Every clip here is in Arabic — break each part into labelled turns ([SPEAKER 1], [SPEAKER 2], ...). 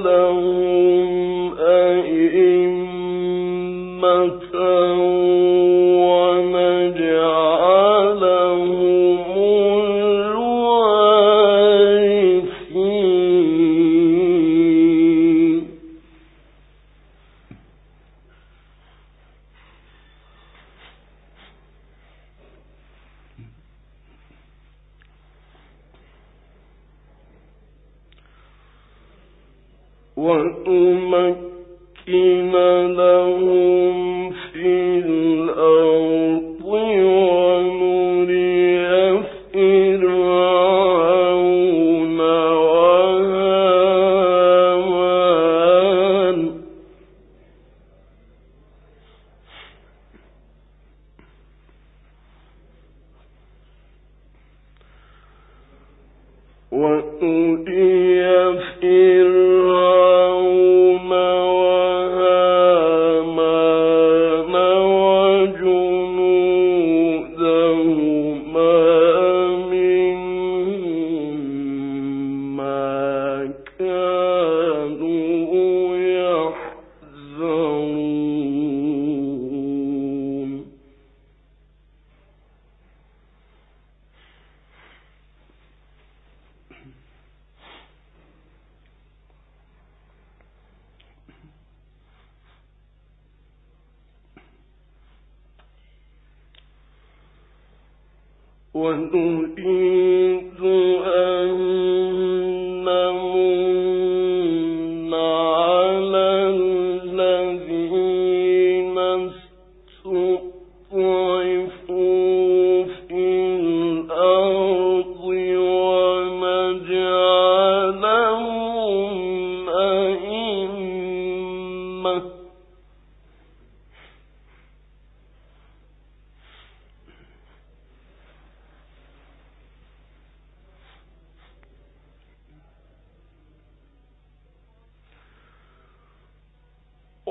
[SPEAKER 1] وتجعلهم أئمة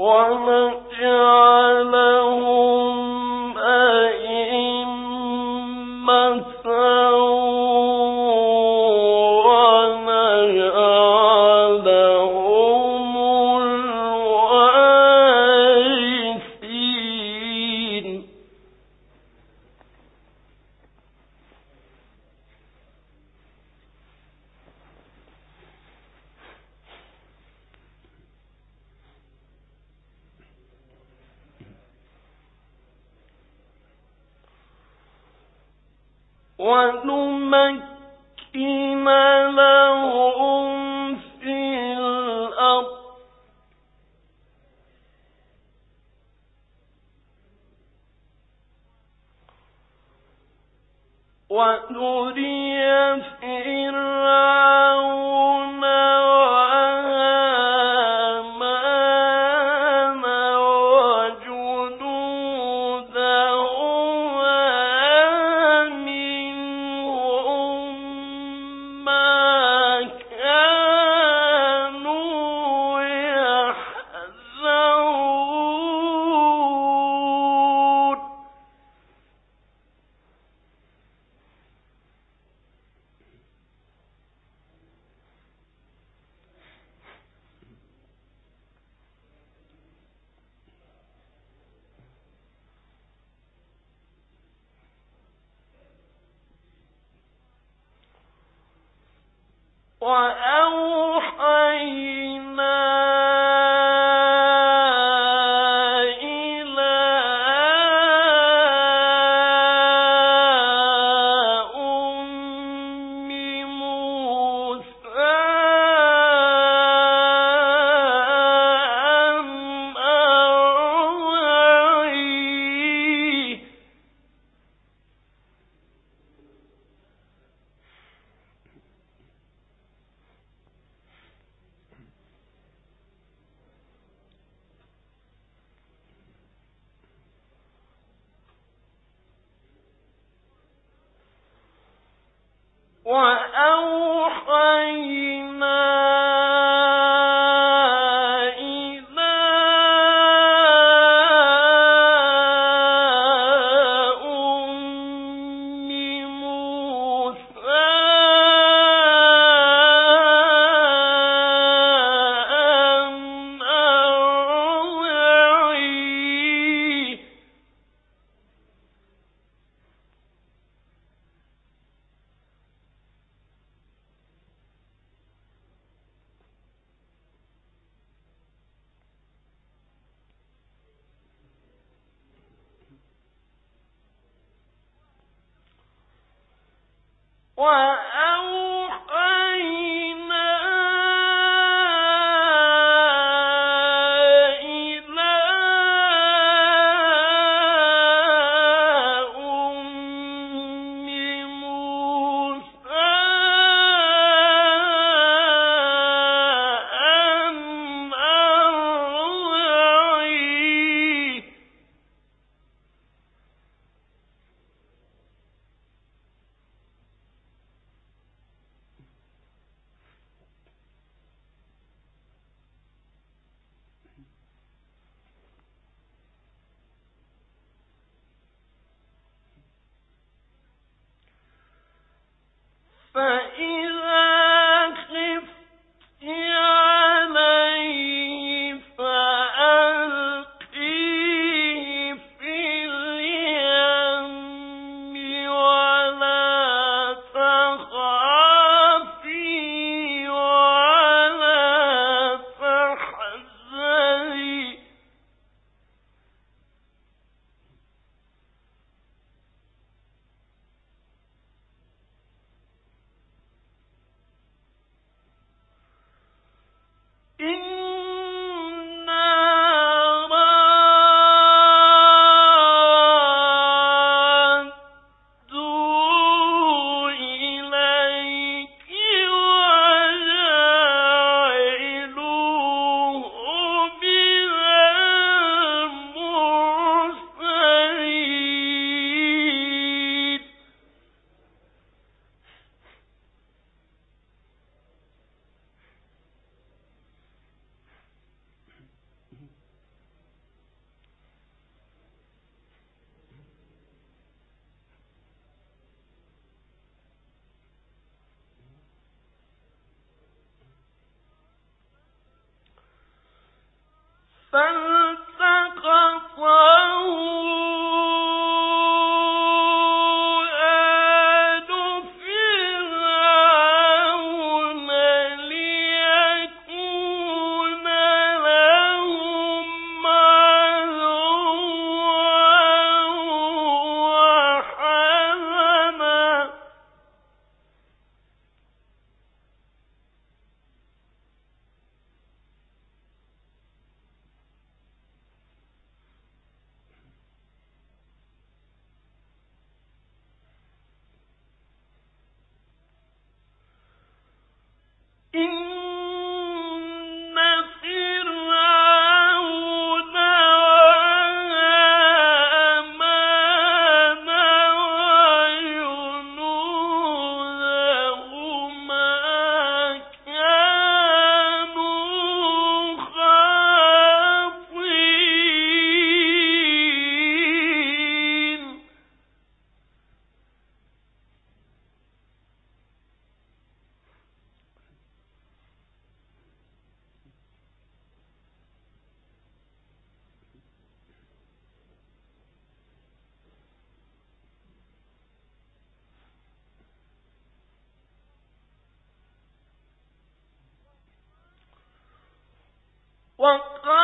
[SPEAKER 1] 我们家 وأو وقال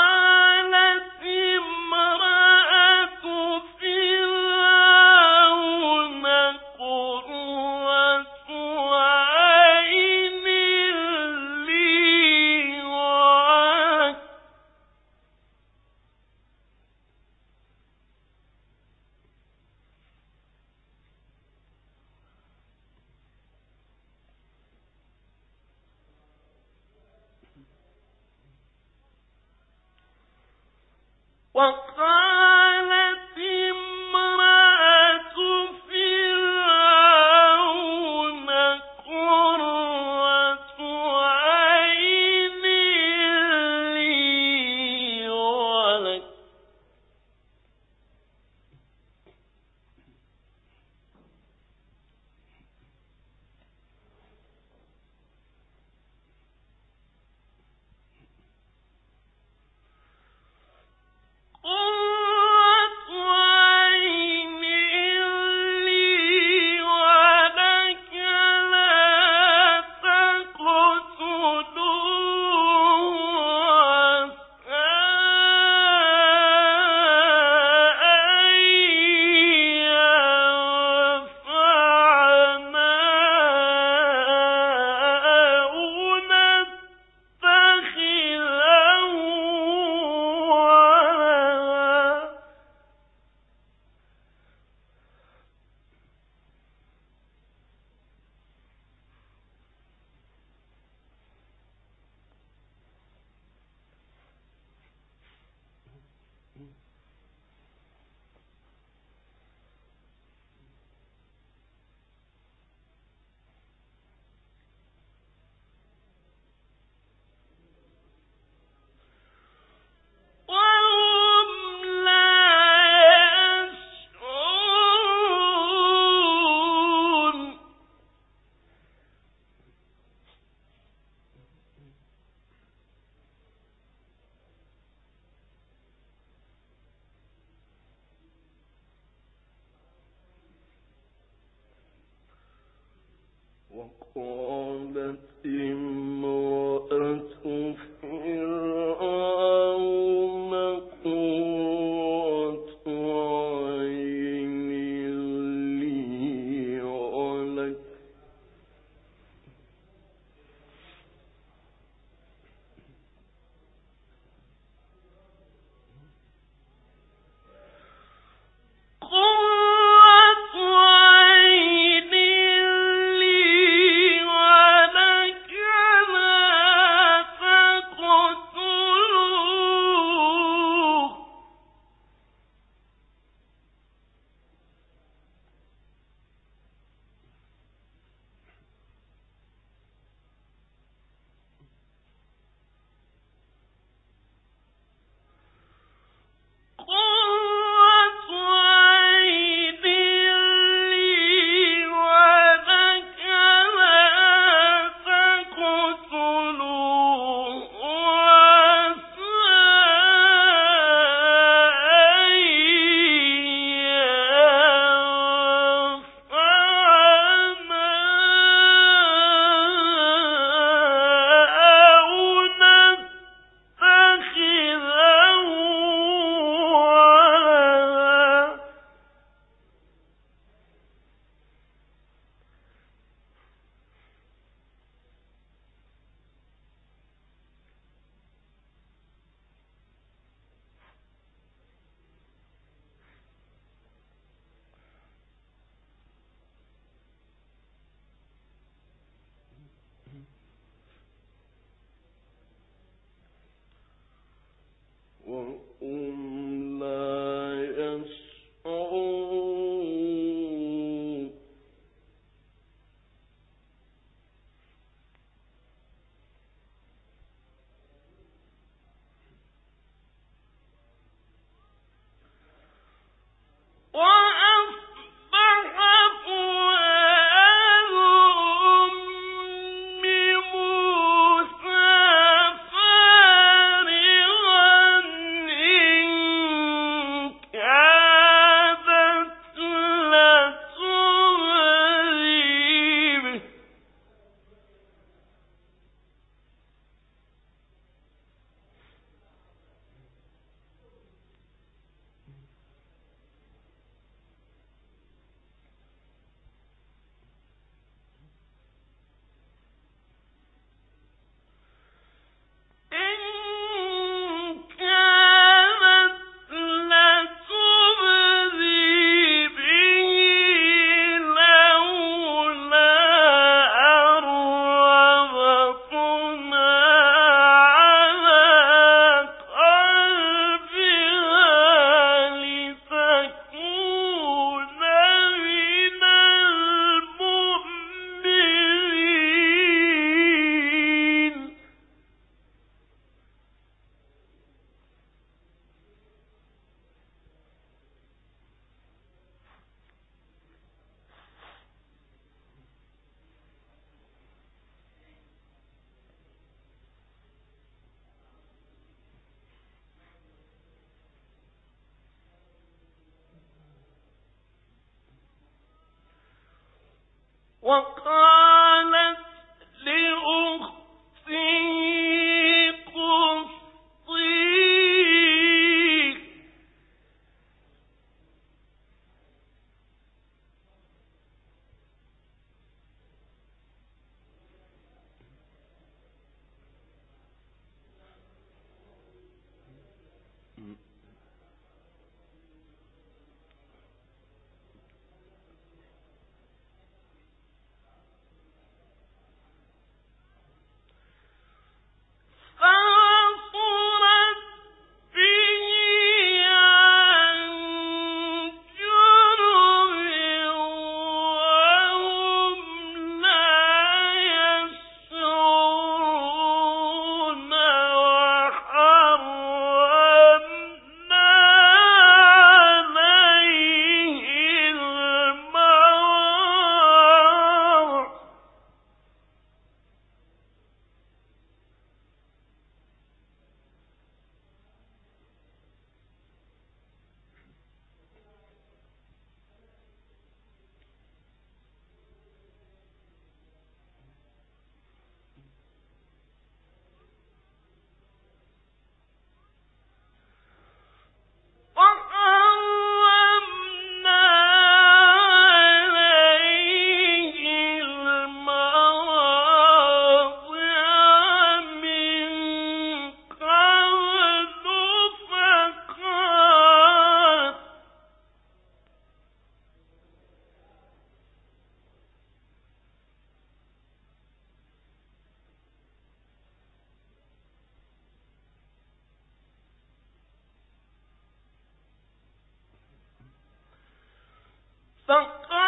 [SPEAKER 1] وقالت إمرأة وقال فقال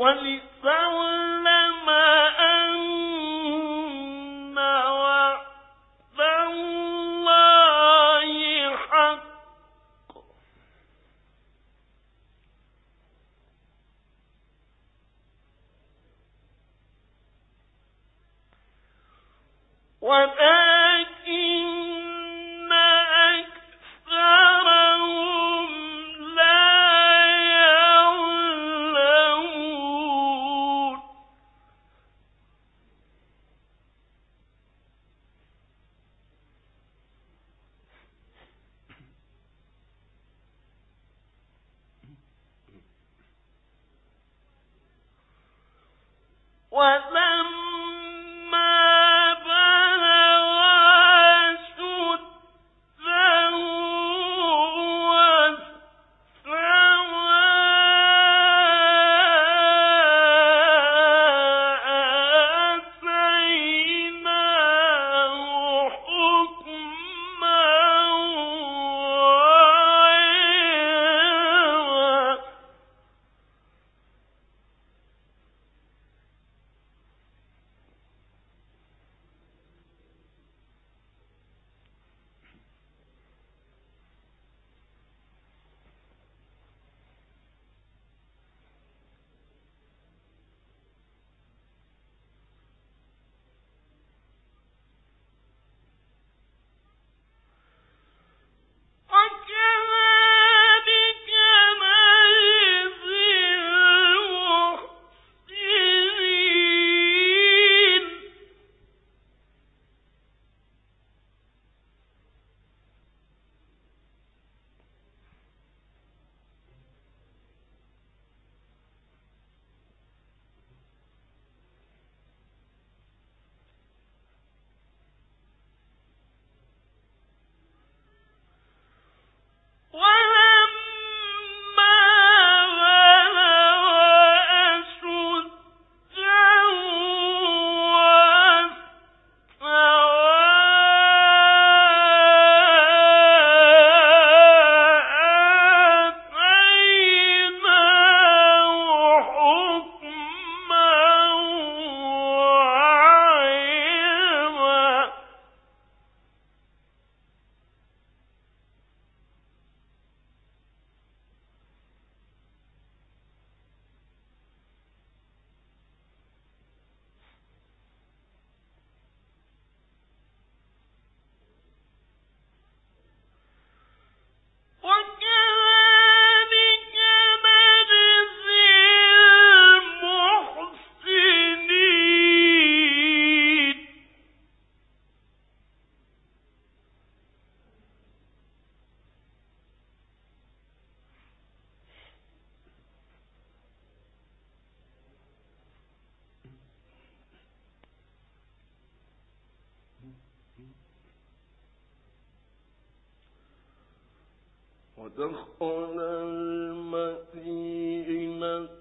[SPEAKER 1] ولسواء ودخل المدينة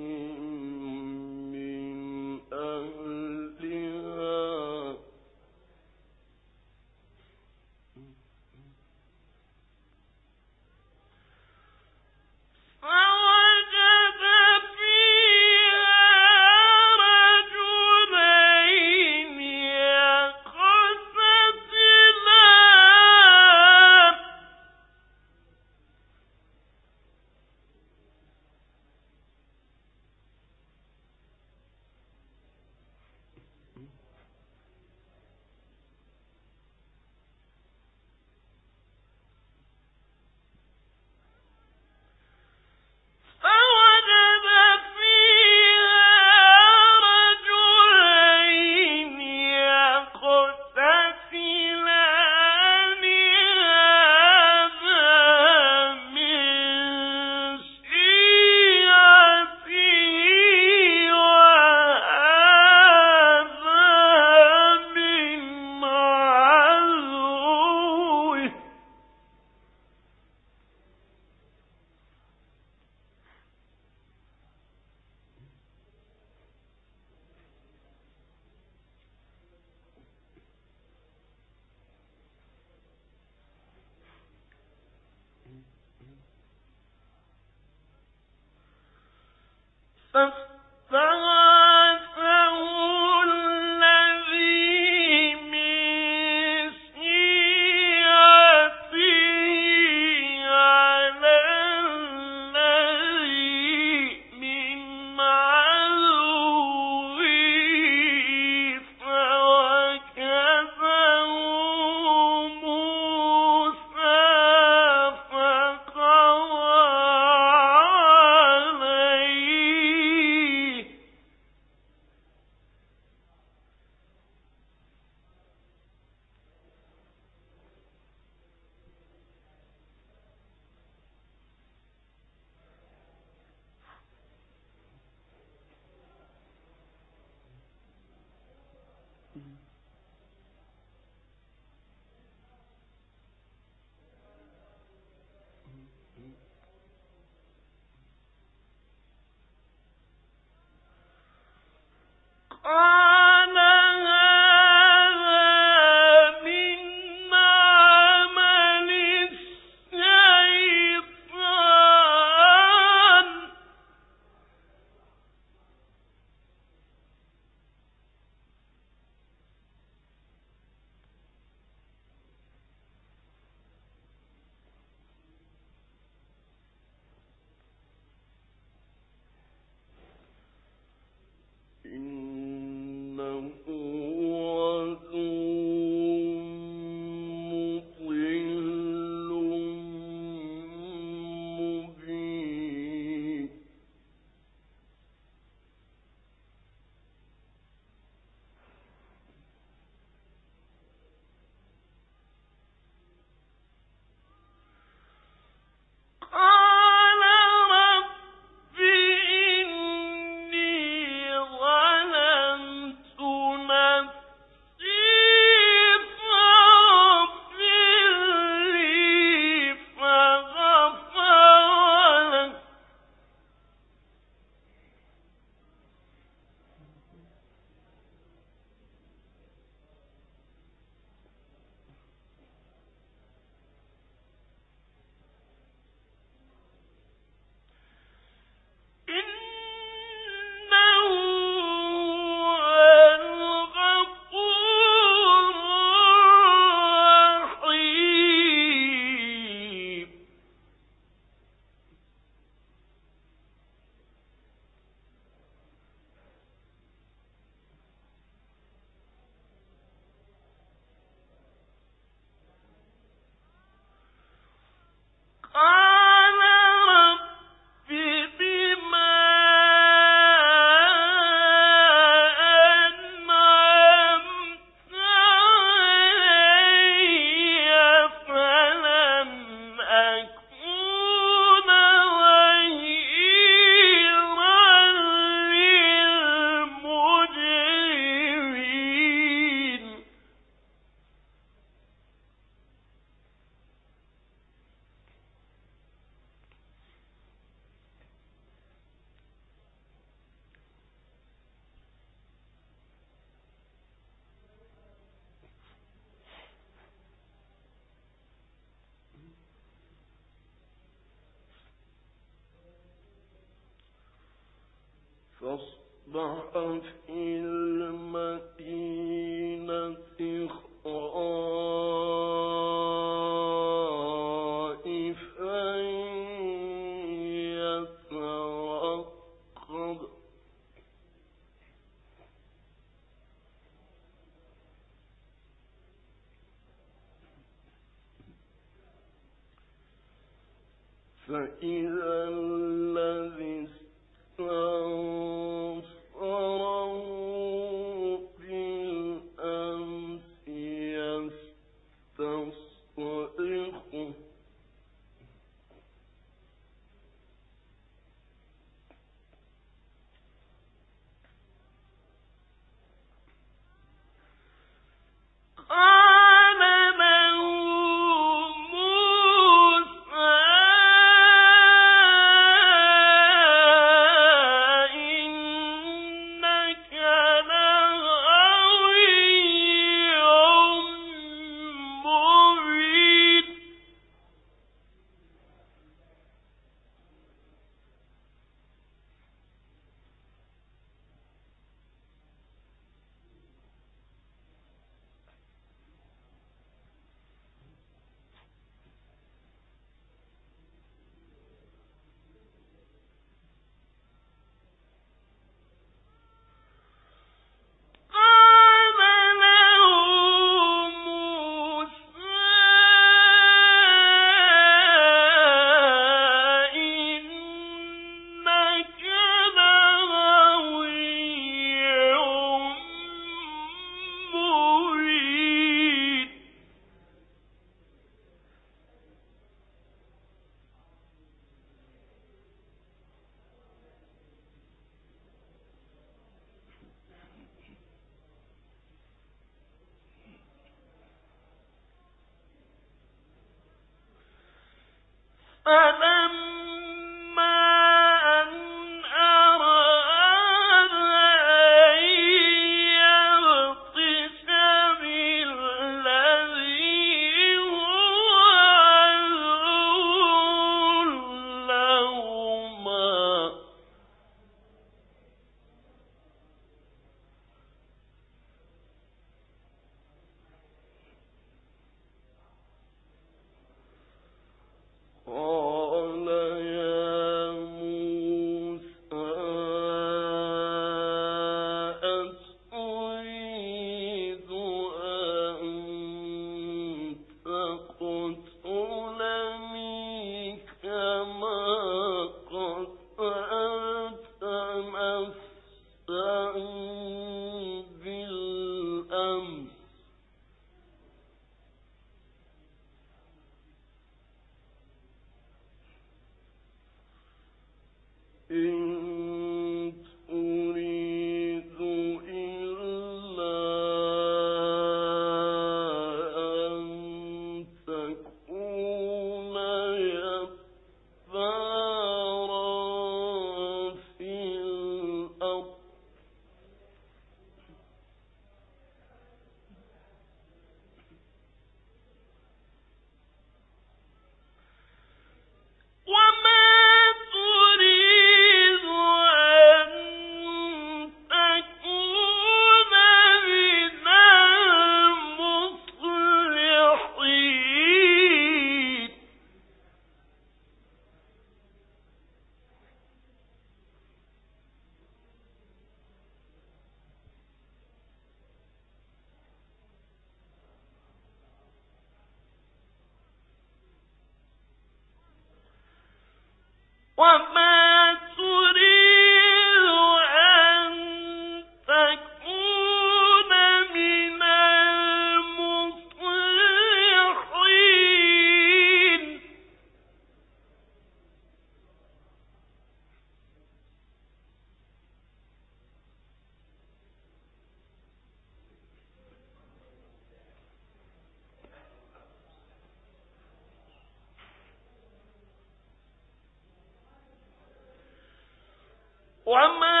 [SPEAKER 1] وما